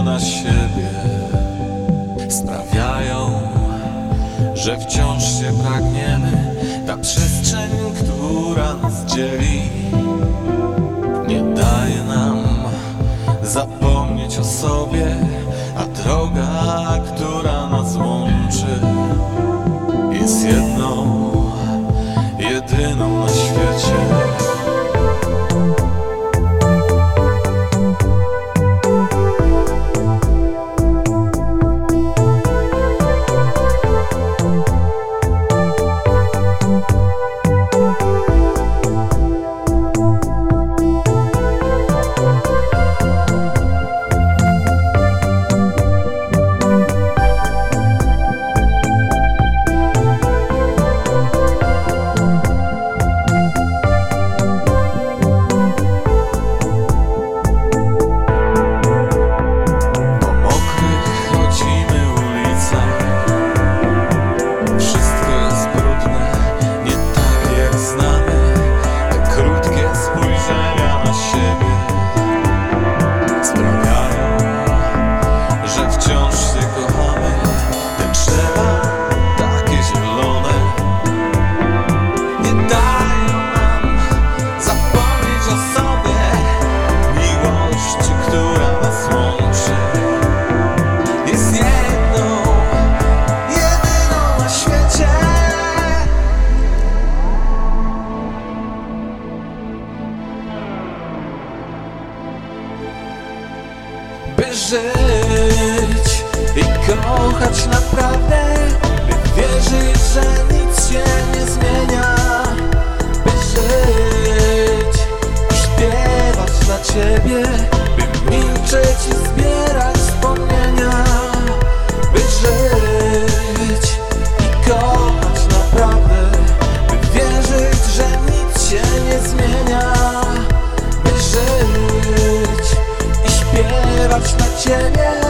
na siebie sprawiają, że wciąż się pragniemy. Ta przestrzeń, która nas dzieli, nie daje nam zapomnieć o sobie, a droga, która nas łączy, jest jedną, jedyną. żyć i kochać naprawdę By wierzyć, że nic się nie zmienia By żyć i śpiewać dla Ciebie 千年。